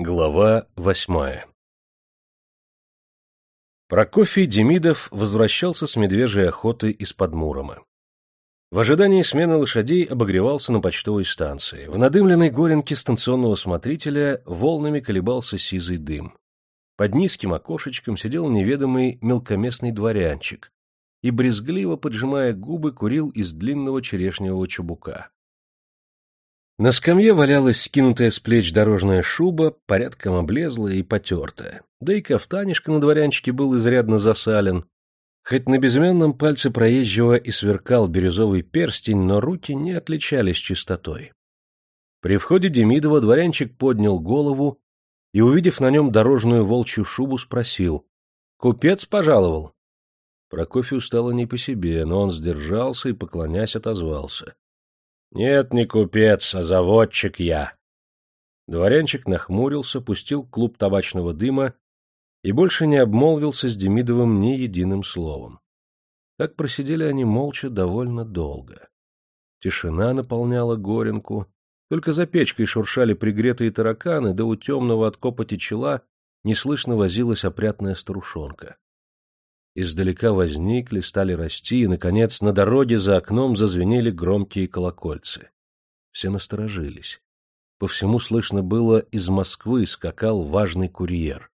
Глава восьмая Прокофий Демидов возвращался с медвежьей охоты из-под Мурома. В ожидании смены лошадей обогревался на почтовой станции. В надымленной горенке станционного смотрителя волнами колебался сизый дым. Под низким окошечком сидел неведомый мелкоместный дворянчик и, брезгливо поджимая губы, курил из длинного черешневого чубука. На скамье валялась скинутая с плеч дорожная шуба, порядком облезлая и потертая. Да и кафтанишка на дворянчике был изрядно засален. Хоть на безымянном пальце проезжего и сверкал бирюзовый перстень, но руки не отличались чистотой. При входе Демидова дворянчик поднял голову и, увидев на нем дорожную волчью шубу, спросил. — Купец пожаловал? Прокофью стало не по себе, но он сдержался и, поклонясь, отозвался. — Нет, не купец, а заводчик я. Дворянчик нахмурился, пустил клуб табачного дыма и больше не обмолвился с Демидовым ни единым словом. Так просидели они молча довольно долго. Тишина наполняла горенку, только за печкой шуршали пригретые тараканы, да у темного от копоти чела неслышно возилась опрятная старушонка издалека возникли, стали расти, и, наконец, на дороге за окном зазвенели громкие колокольцы. Все насторожились. По всему слышно было, из Москвы скакал важный курьер.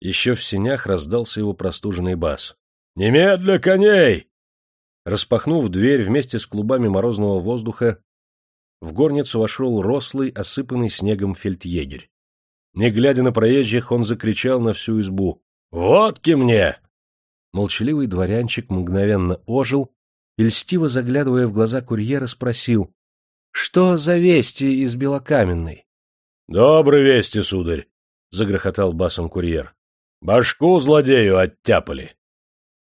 Еще в сенях раздался его простуженный бас. «Немедля коней!» Распахнув дверь вместе с клубами морозного воздуха, в горницу вошел рослый, осыпанный снегом фельдъегерь. Не глядя на проезжих, он закричал на всю избу. «Водки мне! Молчаливый дворянчик мгновенно ожил и, льстиво заглядывая в глаза курьера, спросил, «Что за вести из Белокаменной?» «Добрые вести, сударь!» — загрохотал басом курьер. «Башку злодею оттяпали!»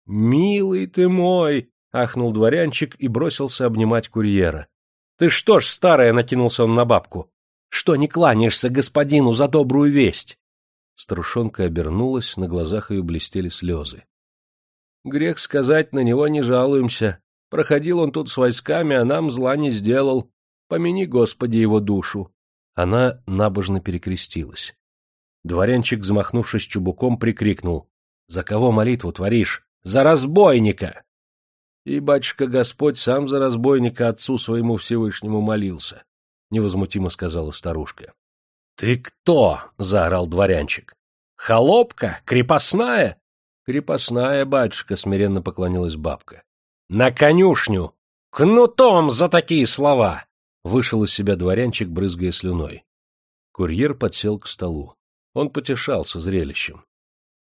«Милый ты мой!» — ахнул дворянчик и бросился обнимать курьера. «Ты что ж, старая!» — накинулся он на бабку. «Что не кланяешься господину за добрую весть?» Старушонка обернулась, на глазах ее блестели слезы. Грех сказать, на него не жалуемся. Проходил он тут с войсками, а нам зла не сделал. Помяни, Господи, его душу. Она набожно перекрестилась. Дворянчик, замахнувшись чубуком, прикрикнул. — За кого молитву творишь? За разбойника! И батюшка Господь сам за разбойника отцу своему Всевышнему молился, — невозмутимо сказала старушка. — Ты кто? — заорал дворянчик. — Холопка? Крепостная? Крепостная, батюшка, — смиренно поклонилась бабка. — На конюшню! Кнутом за такие слова! — вышел из себя дворянчик, брызгая слюной. Курьер подсел к столу. Он потешался зрелищем.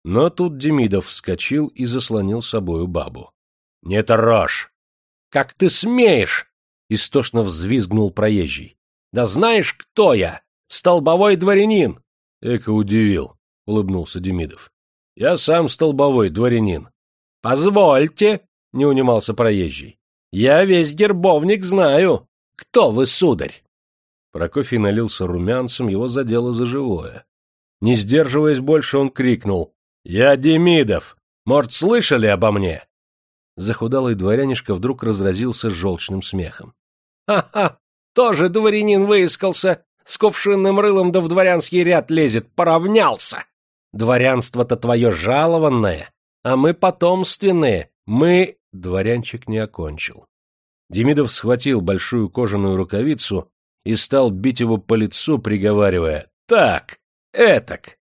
Но тут Демидов вскочил и заслонил собою бабу. — Не трожь! — Как ты смеешь! — истошно взвизгнул проезжий. — Да знаешь, кто я? Столбовой дворянин! — Эко удивил, — улыбнулся Демидов. — Я сам столбовой дворянин. — Позвольте, — не унимался проезжий. — Я весь гербовник знаю. Кто вы, сударь? Прокофий налился румянцем, его задело за живое. Не сдерживаясь больше, он крикнул. — Я Демидов! Может, слышали обо мне? Захудалый дворянишка вдруг разразился желчным смехом. «Ха — Ха-ха! Тоже дворянин выискался! С кувшинным рылом да в дворянский ряд лезет! Поравнялся! Дворянство-то твое жалованное, а мы потомственные, мы...» Дворянчик не окончил. Демидов схватил большую кожаную рукавицу и стал бить его по лицу, приговаривая «Так, этак».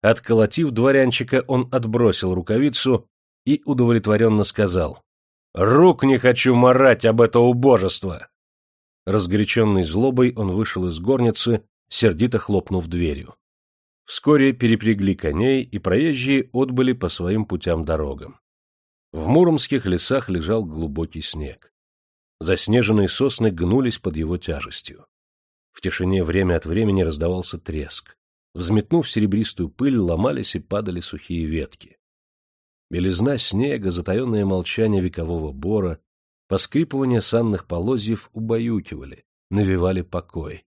Отколотив дворянчика, он отбросил рукавицу и удовлетворенно сказал «Рук не хочу марать об это убожество!» Разгоряченный злобой он вышел из горницы, сердито хлопнув дверью. Вскоре перепрягли коней, и проезжие отбыли по своим путям-дорогам. В муромских лесах лежал глубокий снег. Заснеженные сосны гнулись под его тяжестью. В тишине время от времени раздавался треск. Взметнув серебристую пыль, ломались и падали сухие ветки. Белизна снега, затаенное молчание векового бора, поскрипывание санных полозьев убаюкивали, навевали покой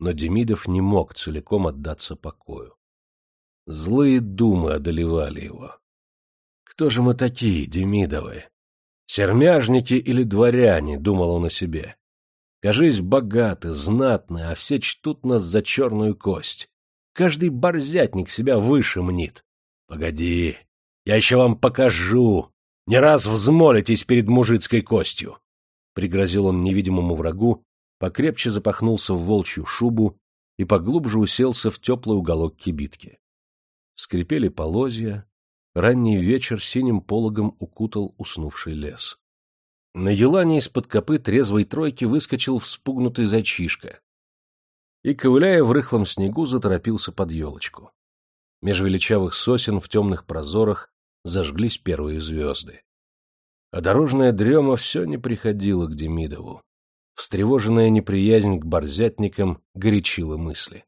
но Демидов не мог целиком отдаться покою. Злые думы одолевали его. Кто же мы такие, Демидовы? Сермяжники или дворяне, думал он о себе. Кажись, богаты, знатны, а все чтут нас за черную кость. Каждый борзятник себя выше мнит. Погоди, я еще вам покажу. Не раз взмолитесь перед мужицкой костью. Пригрозил он невидимому врагу, покрепче запахнулся в волчью шубу и поглубже уселся в теплый уголок кибитки. Скрипели полозья, ранний вечер синим пологом укутал уснувший лес. На елане из-под копыт резвой тройки выскочил вспугнутый зайчишка и, ковыляя в рыхлом снегу, заторопился под елочку. Меж величавых сосен в темных прозорах зажглись первые звезды. А дорожная дрема все не приходила к Демидову. Встревоженная неприязнь к борзятникам горячила мысли.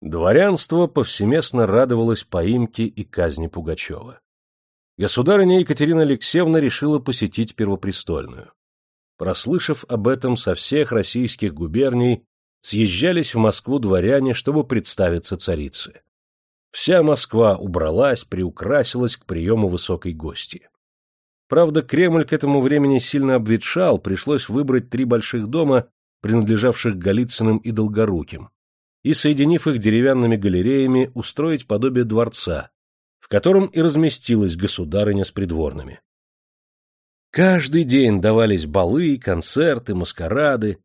Дворянство повсеместно радовалось поимке и казни Пугачева. Государыня Екатерина Алексеевна решила посетить Первопрестольную. Прослышав об этом со всех российских губерний, съезжались в Москву дворяне, чтобы представиться царице. Вся Москва убралась, приукрасилась к приему высокой гости. Правда, Кремль к этому времени сильно обветшал, пришлось выбрать три больших дома, принадлежавших Голицыным и Долгоруким, и, соединив их деревянными галереями, устроить подобие дворца, в котором и разместилась государыня с придворными. Каждый день давались балы, концерты, маскарады.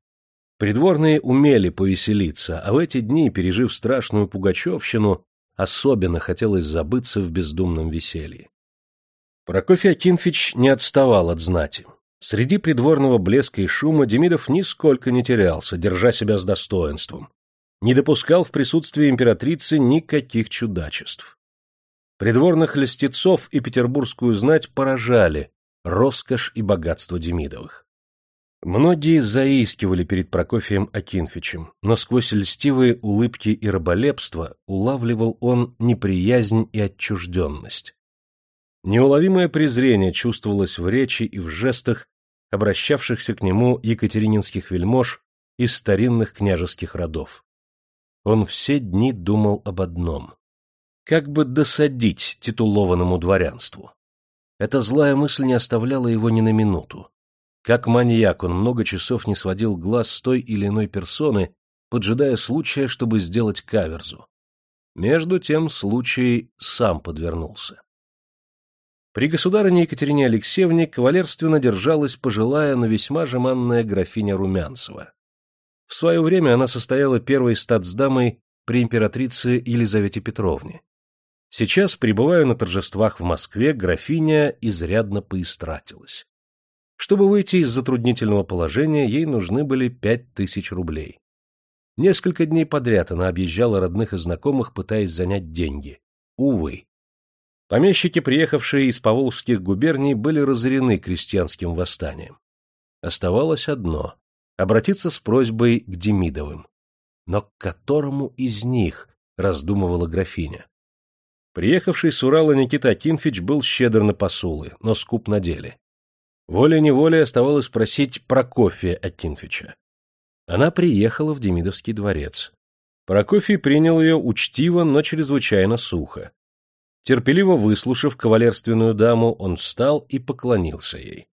Придворные умели повеселиться, а в эти дни, пережив страшную пугачевщину, особенно хотелось забыться в бездумном веселье. Прокофий Акинфич не отставал от знати. Среди придворного блеска и шума Демидов нисколько не терялся, держа себя с достоинством. Не допускал в присутствии императрицы никаких чудачеств. Придворных льстецов и петербургскую знать поражали роскошь и богатство Демидовых. Многие заискивали перед Прокофием Акинфичем, но сквозь льстивые улыбки и раболепство улавливал он неприязнь и отчужденность. Неуловимое презрение чувствовалось в речи и в жестах, обращавшихся к нему екатерининских вельмож из старинных княжеских родов. Он все дни думал об одном — как бы досадить титулованному дворянству. Эта злая мысль не оставляла его ни на минуту. Как маньяк он много часов не сводил глаз с той или иной персоны, поджидая случая, чтобы сделать каверзу. Между тем случай сам подвернулся. При государыне Екатерине Алексеевне кавалерственно держалась пожилая, но весьма жеманная графиня Румянцева. В свое время она состояла первой статсдамой при императрице Елизавете Петровне. Сейчас, пребывая на торжествах в Москве, графиня изрядно поистратилась. Чтобы выйти из затруднительного положения, ей нужны были пять тысяч рублей. Несколько дней подряд она объезжала родных и знакомых, пытаясь занять деньги. Увы. Помещики, приехавшие из поволжских губерний, были разорены крестьянским восстанием. Оставалось одно — обратиться с просьбой к Демидовым. Но к которому из них, раздумывала графиня. Приехавший с Урала Никита Акинфич был щедр на посулы, но скуп на деле. Волей-неволей оставалось спросить Прокофия Акинфича. Она приехала в Демидовский дворец. Прокофий принял ее учтиво, но чрезвычайно сухо. Терпеливо выслушав кавалерственную даму, он встал и поклонился ей.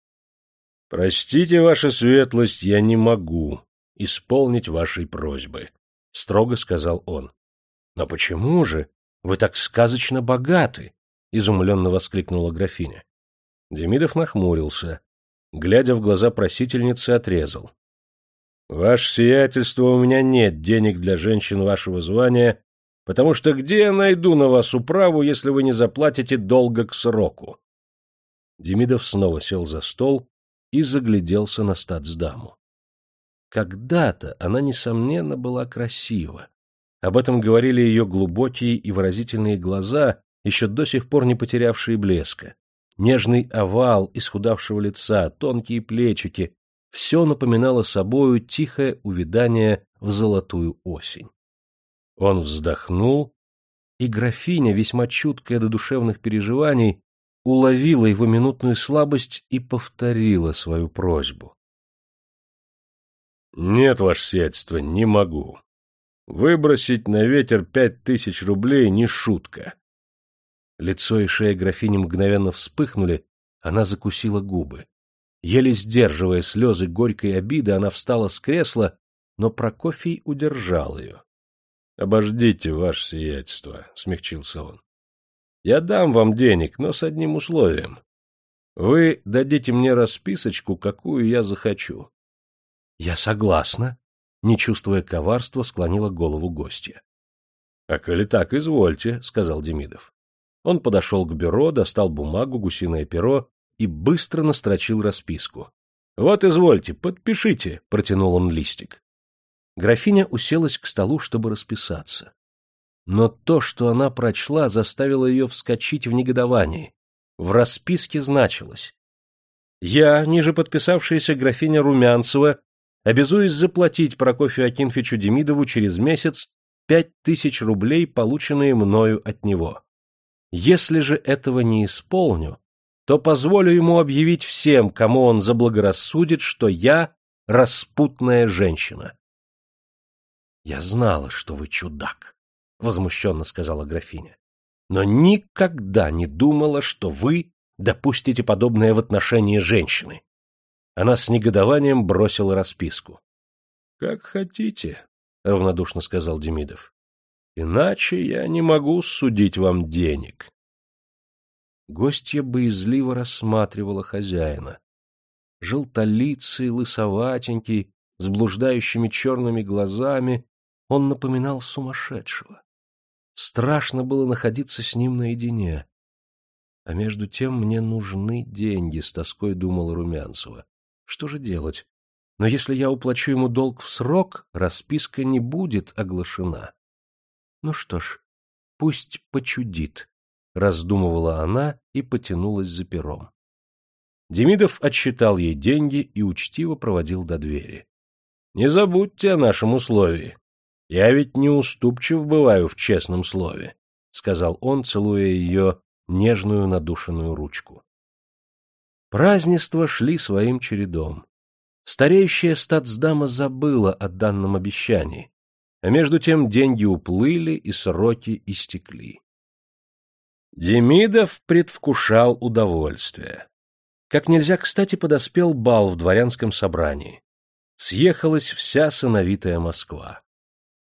— Простите, ваша светлость, я не могу исполнить вашей просьбы, — строго сказал он. — Но почему же? Вы так сказочно богаты! — изумленно воскликнула графиня. Демидов нахмурился. Глядя в глаза просительницы, отрезал. — Ваше сиятельство, у меня нет денег для женщин вашего звания, потому что где я найду на вас управу, если вы не заплатите долго к сроку? Демидов снова сел за стол и загляделся на статсдаму. Когда-то она, несомненно, была красива, об этом говорили ее глубокие и выразительные глаза, еще до сих пор не потерявшие блеска. Нежный овал исхудавшего лица, тонкие плечики — все напоминало собою тихое увядание в золотую осень. Он вздохнул, и графиня, весьма чуткая до душевных переживаний, уловила его минутную слабость и повторила свою просьбу. — Нет, ваше сиятельство, не могу. Выбросить на ветер пять тысяч рублей не шутка. Лицо и шея графини мгновенно вспыхнули, она закусила губы. Еле сдерживая слезы горькой обиды, она встала с кресла но Прокофий удержал ее. — Обождите, ваше сиятельство, — смягчился он. — Я дам вам денег, но с одним условием. Вы дадите мне расписочку, какую я захочу. — Я согласна, — не чувствуя коварства, склонила голову гостья. — А коли так, извольте, — сказал Демидов. Он подошел к бюро, достал бумагу, гусиное перо и быстро настрочил расписку. — Вот, извольте, подпишите, — протянул он листик. Графиня уселась к столу, чтобы расписаться. Но то, что она прочла, заставило ее вскочить в негодовании. В расписке значилось. «Я, ниже подписавшаяся графиня Румянцева, обязуюсь заплатить Прокофию Акинфичу Демидову через месяц пять тысяч рублей, полученные мною от него. Если же этого не исполню, то позволю ему объявить всем, кому он заблагорассудит, что я распутная женщина. — Я знала, что вы чудак, — возмущенно сказала графиня, — но никогда не думала, что вы допустите подобное в отношении женщины. Она с негодованием бросила расписку. — Как хотите, — равнодушно сказал Демидов. — Иначе я не могу судить вам денег. Гостья боязливо рассматривала хозяина. Желтолицый, лысоватенький, с блуждающими черными глазами, он напоминал сумасшедшего. Страшно было находиться с ним наедине. А между тем мне нужны деньги, — с тоской думала Румянцева. Что же делать? Но если я уплачу ему долг в срок, расписка не будет оглашена. Ну что ж, пусть почудит, — раздумывала она и потянулась за пером. Демидов отсчитал ей деньги и учтиво проводил до двери. — Не забудьте о нашем условии. Я ведь не уступчив бываю в честном слове, — сказал он, целуя ее нежную надушенную ручку. Празднества шли своим чередом. Стареющая статсдама забыла о данном обещании, а между тем деньги уплыли и сроки истекли. Демидов предвкушал удовольствие. Как нельзя кстати подоспел бал в дворянском собрании. Съехалась вся сыновитая Москва.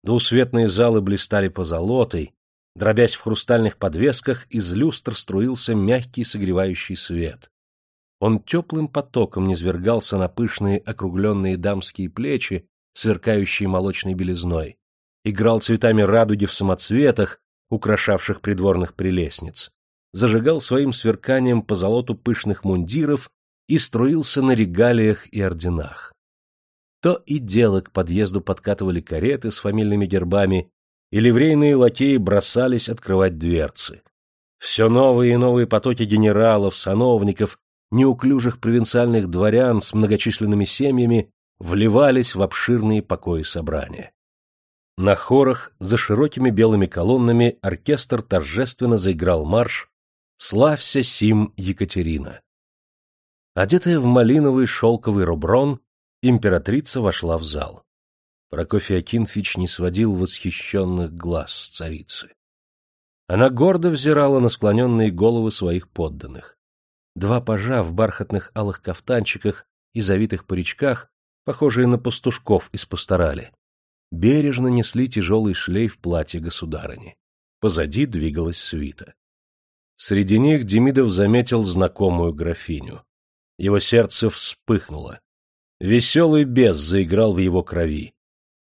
Двусветные залы блистали позолотой, дробясь в хрустальных подвесках, из люстр струился мягкий согревающий свет. Он теплым потоком низвергался на пышные округленные дамские плечи, сверкающие молочной белизной, играл цветами радуги в самоцветах, украшавших придворных прелестниц, зажигал своим сверканием по золоту пышных мундиров и струился на регалиях и орденах. То и дело к подъезду подкатывали кареты с фамильными гербами, и ливрейные лакеи бросались открывать дверцы. Все новые и новые потоки генералов, сановников, неуклюжих провинциальных дворян с многочисленными семьями вливались в обширные покои собрания. На хорах за широкими белыми колоннами оркестр торжественно заиграл марш «Славься сим, Екатерина». Одетая в малиновый шелковый руброн, Императрица вошла в зал. Прокофий Акинфич не сводил восхищенных глаз с царицы. Она гордо взирала на склоненные головы своих подданных. Два пажа в бархатных алых кафтанчиках и завитых паричках, похожие на пастушков из пасторали, бережно несли тяжелый шлейф платья государыни. Позади двигалась свита. Среди них Демидов заметил знакомую графиню. Его сердце вспыхнуло. Веселый бес заиграл в его крови.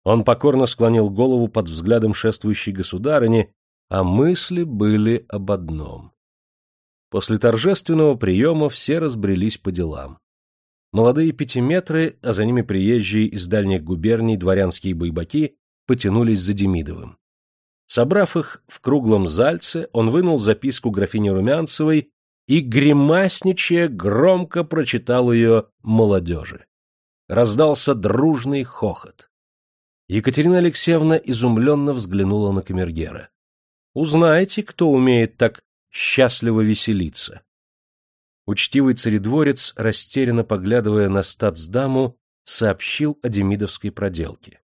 Он покорно склонил голову под взглядом шествующей государыни, а мысли были об одном. После торжественного приема все разбрелись по делам. Молодые пятиметры, а за ними приезжие из дальних губерний дворянские бойбаки потянулись за Демидовым. Собрав их в круглом зальце, он вынул записку графини Румянцевой и, гримасничая, громко прочитал ее молодежи раздался дружный хохот. Екатерина Алексеевна изумленно взглянула на камергера. — Узнайте, кто умеет так счастливо веселиться. Учтивый царедворец, растерянно поглядывая на статсдаму, сообщил о демидовской проделке.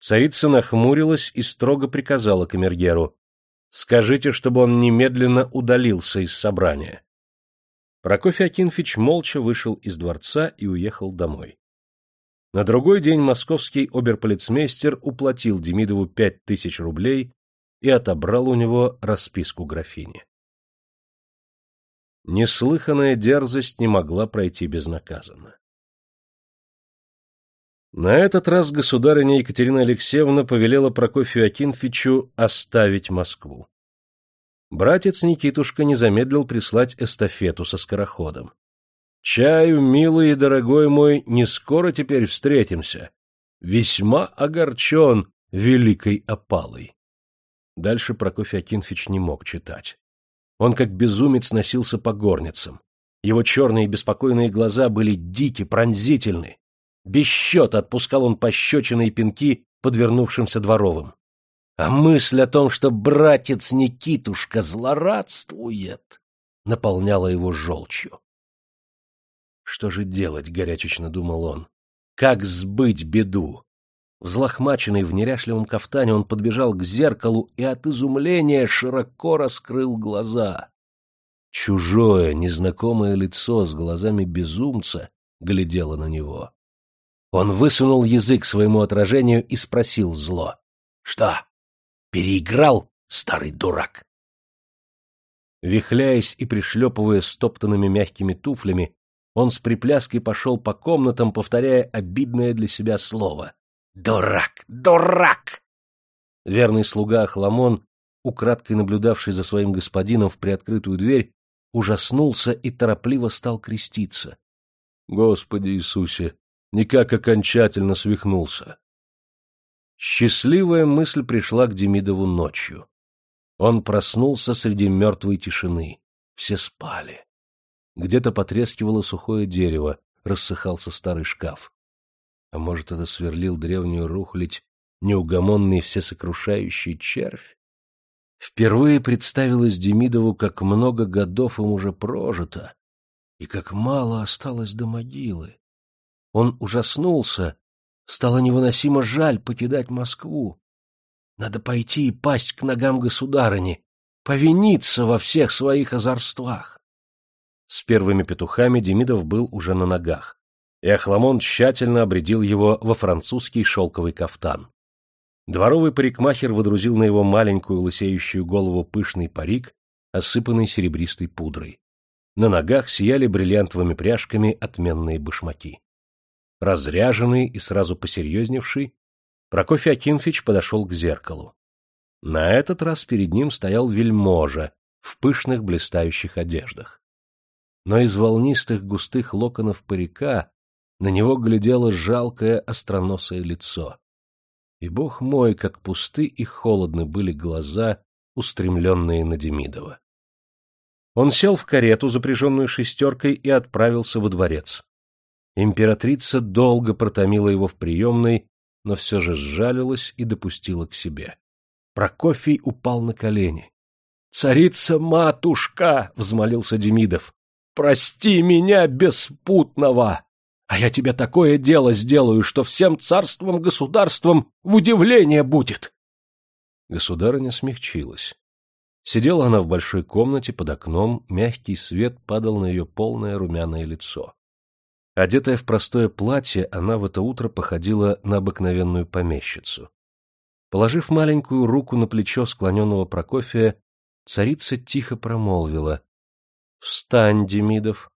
Царица нахмурилась и строго приказала камергеру. — Скажите, чтобы он немедленно удалился из собрания. Прокофий Акинфич молча вышел из дворца и уехал домой. На другой день московский оберполицмейстер уплатил Демидову пять тысяч рублей и отобрал у него расписку графини. Неслыханная дерзость не могла пройти безнаказанно. На этот раз государыня Екатерина Алексеевна повелела Прокофью Акинфичу оставить Москву. Братец Никитушка не замедлил прислать эстафету со скороходом. «Чаю, милый и дорогой мой, не скоро теперь встретимся. Весьма огорчен великой опалой». Дальше Прокофий Акинфич не мог читать. Он как безумец носился по горницам. Его черные беспокойные глаза были дики, пронзительны. Без счета отпускал он пощечины и пинки подвернувшимся дворовым. А мысль о том, что братец Никитушка злорадствует, наполняла его желчью. Что же делать, горячечно думал он. Как сбыть беду? Взлохмаченный в неряшливом кафтане, он подбежал к зеркалу и от изумления широко раскрыл глаза. Чужое, незнакомое лицо с глазами безумца глядело на него. Он высунул язык своему отражению и спросил зло. — Что? Переиграл, старый дурак? Вихляясь и пришлепывая стоптанными мягкими туфлями, он с припляской пошел по комнатам, повторяя обидное для себя слово. «Дурак! Дурак!» Верный слуга Ахламон, украдкой наблюдавший за своим господином в приоткрытую дверь, ужаснулся и торопливо стал креститься. «Господи Иисусе! Никак окончательно свихнулся!» Счастливая мысль пришла к Демидову ночью. Он проснулся среди мертвой тишины. Все спали. Где-то потрескивало сухое дерево, рассыхался старый шкаф. А может, это сверлил древнюю рухлядь неугомонный всесокрушающий червь? Впервые представилось Демидову, как много годов им уже прожито, и как мало осталось до могилы. Он ужаснулся Стало невыносимо жаль покидать Москву. Надо пойти и пасть к ногам государыни, повиниться во всех своих озорствах. С первыми петухами Демидов был уже на ногах, и Ахламон тщательно обредил его во французский шелковый кафтан. Дворовый парикмахер водрузил на его маленькую лысеющую голову пышный парик, осыпанный серебристой пудрой. На ногах сияли бриллиантовыми пряжками отменные башмаки. Разряженный и сразу посерьезневший, Прокофий Акинфич подошел к зеркалу. На этот раз перед ним стоял вельможа в пышных блистающих одеждах. Но из волнистых густых локонов парика на него глядело жалкое остроносое лицо. И, бог мой, как пусты и холодны были глаза, устремленные на Демидова. Он сел в карету, запряженную шестеркой, и отправился во дворец. Императрица долго протомила его в приемной, но все же сжалилась и допустила к себе. Прокофий упал на колени. — Царица-матушка! — взмолился Демидов. — Прости меня, беспутного! А я тебе такое дело сделаю, что всем царством-государством в удивление будет! Государыня смягчилась. Сидела она в большой комнате под окном, мягкий свет падал на ее полное румяное лицо. Одетая в простое платье, она в это утро походила на обыкновенную помещицу. Положив маленькую руку на плечо склоненного Прокофия, царица тихо промолвила — Встань, Демидов,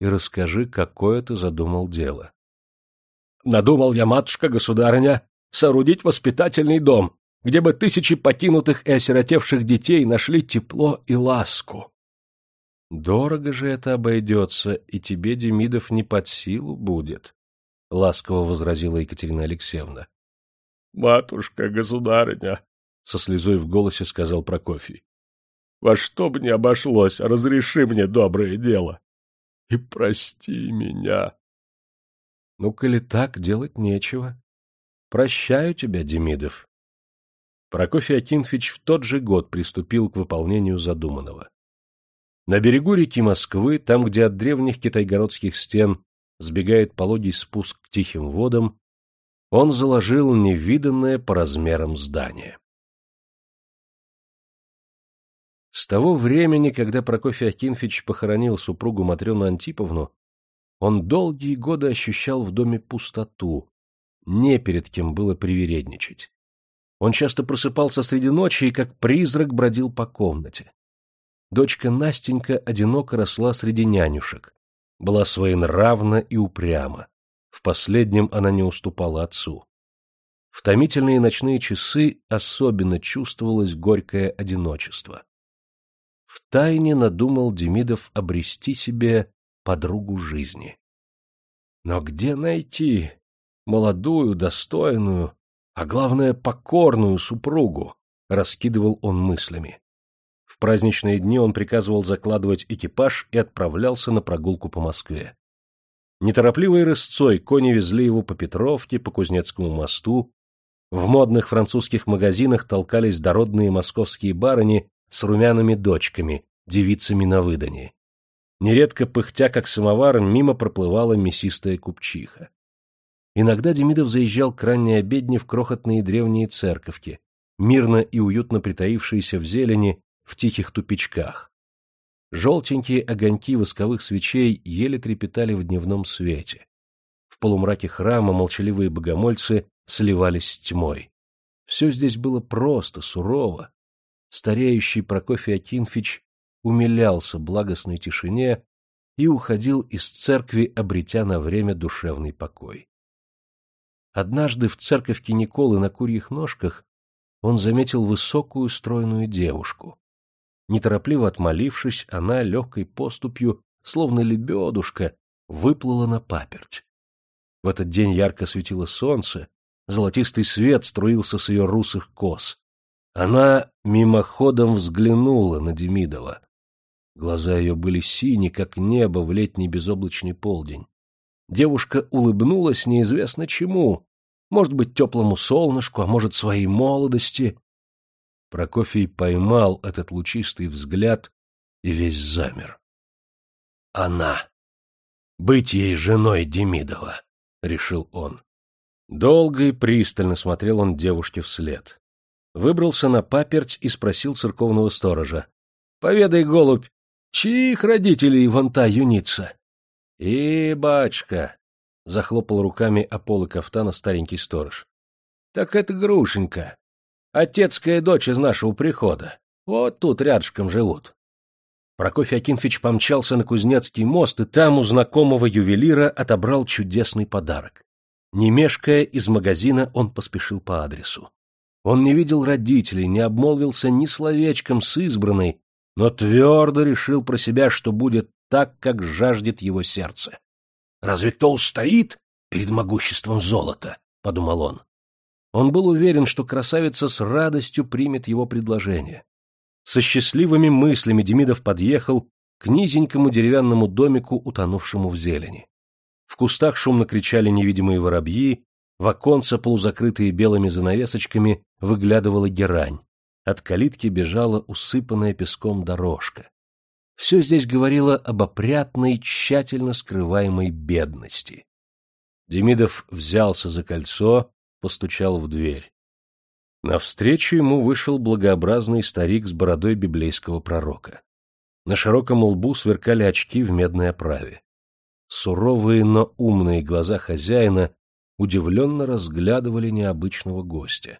и расскажи, какое ты задумал дело. — Надумал я, матушка-государыня, соорудить воспитательный дом, где бы тысячи покинутых и осиротевших детей нашли тепло и ласку. Дорого же это обойдется, и тебе, Демидов, не под силу будет, — ласково возразила Екатерина Алексеевна. — Матушка, государыня, — со слезой в голосе сказал Прокофий, — во что бы ни обошлось, разреши мне доброе дело и прости меня. — Ну, коли так, делать нечего. Прощаю тебя, Демидов. Прокофий Акинфич в тот же год приступил к выполнению задуманного. На берегу реки Москвы, там, где от древних китайгородских стен сбегает пологий спуск к тихим водам, он заложил невиданное по размерам здание. С того времени, когда Прокофий Акинфич похоронил супругу Матрёну Антиповну, он долгие годы ощущал в доме пустоту, не перед кем было привередничать. Он часто просыпался среди ночи и как призрак бродил по комнате. Дочка Настенька одиноко росла среди нянюшек, была своенравна и упряма. В последнем она не уступала отцу. В томительные ночные часы особенно чувствовалось горькое одиночество. В тайне надумал Демидов обрести себе подругу жизни. Но где найти молодую, достойную, а главное, покорную супругу, раскидывал он мыслями. В праздничные дни он приказывал закладывать экипаж и отправлялся на прогулку по Москве. Неторопливой рысцой кони везли его по Петровке, по Кузнецкому мосту. В модных французских магазинах толкались дородные московские барыни с румяными дочками, девицами на выданье. Нередко пыхтя, как самовар, мимо проплывала мясистая купчиха. Иногда Демидов заезжал к ранней обедне в крохотные древние церковки, мирно и уютно притаившиеся в зелени, в тихих тупичках. Желтенькие огоньки восковых свечей еле трепетали в дневном свете. В полумраке храма молчаливые богомольцы сливались с тьмой. Все здесь было просто, сурово. Стареющий Прокофий Акинфич умилялся благостной тишине и уходил из церкви, обретя на время душевный покой. Однажды в церковке Николы на курьих ножках он заметил высокую стройную девушку. Неторопливо отмолившись, она легкой поступью, словно лебедушка, выплыла на паперть. В этот день ярко светило солнце, золотистый свет струился с ее русых кос. Она мимоходом взглянула на Демидова. Глаза ее были сини, как небо в летний безоблачный полдень. Девушка улыбнулась неизвестно чему, может быть, теплому солнышку, а может, своей молодости. Прокофий поймал этот лучистый взгляд и весь замер. Она. Быть ей женой Демидова, — решил он. Долго и пристально смотрел он девушке вслед. Выбрался на паперть и спросил церковного сторожа. — Поведай, голубь, чьих родителей вон та юница? — И, бачка, — захлопал руками о полы кафтана старенький сторож. — Так это Грушенька. Отецкая дочь из нашего прихода. Вот тут рядышком живут. Прокофий Акинфич помчался на Кузнецкий мост, и там у знакомого ювелира отобрал чудесный подарок. Не мешкая, из магазина он поспешил по адресу. Он не видел родителей, не обмолвился ни словечком с избранной, но твердо решил про себя, что будет так, как жаждет его сердце. Разве кто устоит перед могуществом золота? — подумал он. Он был уверен, что красавица с радостью примет его предложение. Со счастливыми мыслями Демидов подъехал к низенькому деревянному домику, утонувшему в зелени. В кустах шумно кричали невидимые воробьи, в оконце, полузакрытые белыми занавесочками, выглядывала герань. От калитки бежала усыпанная песком дорожка. Все здесь говорило об опрятной, тщательно скрываемой бедности. Демидов взялся за кольцо, постучал в дверь. Навстречу ему вышел благообразный старик с бородой библейского пророка. На широком лбу сверкали очки в медной оправе. Суровые, но умные глаза хозяина удивленно разглядывали необычного гостя.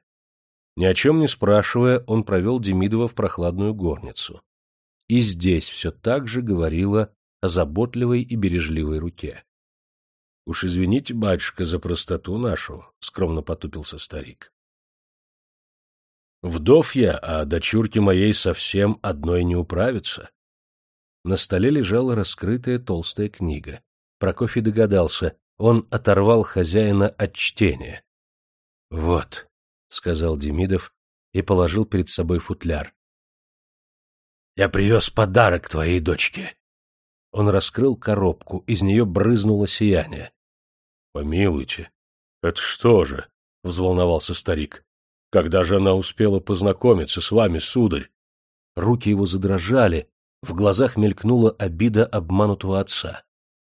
Ни о чем не спрашивая, он провел Демидова в прохладную горницу. И здесь все так же говорило о заботливой и бережливой руке. — Уж извините, батюшка, за простоту нашу, — скромно потупился старик. Вдов я, а дочурке моей совсем одной не управится. На столе лежала раскрытая толстая книга. Прокофий догадался, он оторвал хозяина от чтения. — Вот, — сказал Демидов и положил перед собой футляр. Я привез подарок твоей дочке. Он раскрыл коробку, из нее брызнуло сияние. — Помилуйте, это что же? — взволновался старик. — Когда же она успела познакомиться с вами, сударь? Руки его задрожали, в глазах мелькнула обида обманутого отца. —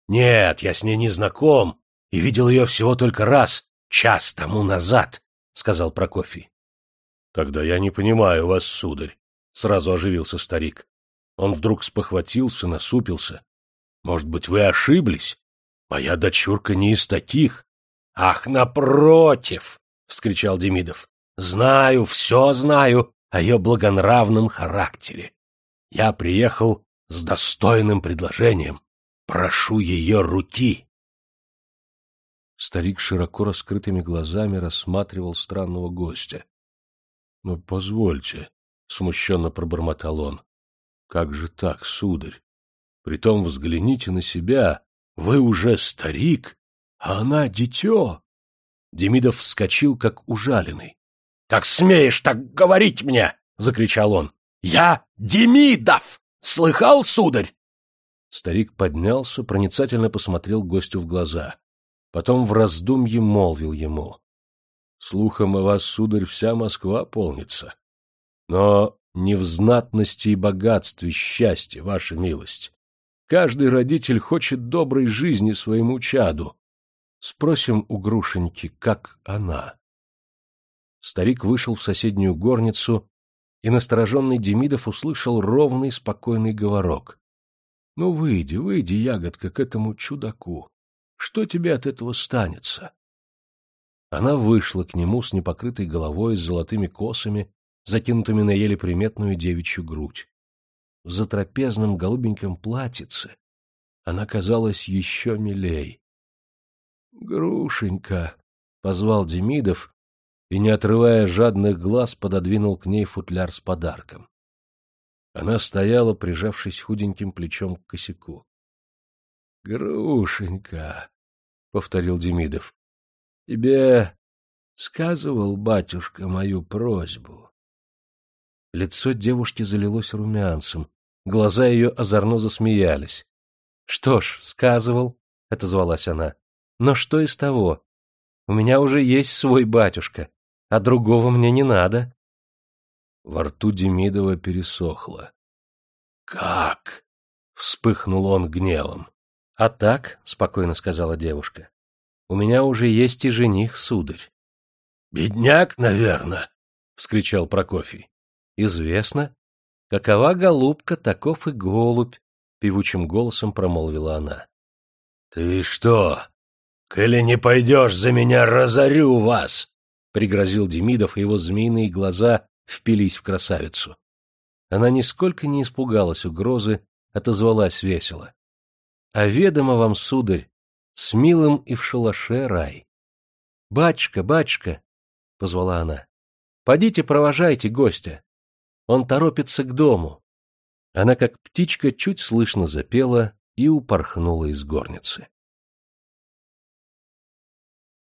Нет, я с ней не знаком и видел ее всего только раз, час тому назад, — сказал Прокофий. — Тогда я не понимаю вас, сударь. — сразу оживился старик. Он вдруг спохватился, насупился. — Может быть, вы ошиблись? Моя дочурка не из таких. Ах, напротив! — вскричал Демидов. — Знаю, все знаю о ее благонравном характере. Я приехал с достойным предложением. Прошу ее руки. Старик широко раскрытыми глазами рассматривал странного гостя. — Ну, позвольте, — смущенно пробормотал он. — Как же так, сударь? Притом взгляните на себя. Вы уже старик, а она дитё. Демидов вскочил, как ужаленный. — Как смеешь так говорить мне? — закричал он. — Я Демидов! Слыхал, сударь? Старик поднялся, проницательно посмотрел гостю в глаза. Потом в раздумье молвил ему. — Слухом о вас, сударь, вся Москва полнится. Но не в знатности и богатстве счастье, ваша милость. Каждый родитель хочет доброй жизни своему чаду. Спросим у Грушеньки, как она. Старик вышел в соседнюю горницу, и настороженный Демидов услышал ровный, спокойный говорок. — Ну, выйди, выйди, ягодка, к этому чудаку. Что тебе от этого станется? Она вышла к нему с непокрытой головой, с золотыми косами, закинутыми на еле приметную девичью грудь. В затрапезном голубеньком платьице она казалась еще милей. — Грушенька! — позвал Демидов и, не отрывая жадных глаз, пододвинул к ней футляр с подарком. Она стояла, прижавшись худеньким плечом к косяку. — Грушенька! — повторил Демидов. — Тебе сказывал батюшка мою просьбу. Лицо девушки залилось румянцем, глаза ее озорно засмеялись. — Что ж, сказывал, — отозвалась она. — Но что из того? У меня уже есть свой батюшка, а другого мне не надо. Во рту Демидова пересохло. — Как? — вспыхнул он гневом. — А так, — спокойно сказала девушка, — у меня уже есть и жених, сударь. — Бедняк, наверное, — вскричал Прокофий. — Известно. Какова голубка, таков и голубь, — певучим голосом промолвила она. — Ты что, коли не пойдешь за меня, разорю вас! — пригрозил Демидов, и его змеиные глаза впились в красавицу. Она нисколько не испугалась угрозы, отозвалась весело. — А ведомо вам, сударь, с милым и в шалаше рай. — Батюшка, батюшка, — позвала она, — подите провожайте гостя. Он торопится к дому. Она, как птичка, чуть слышно запела и упорхнула из горницы.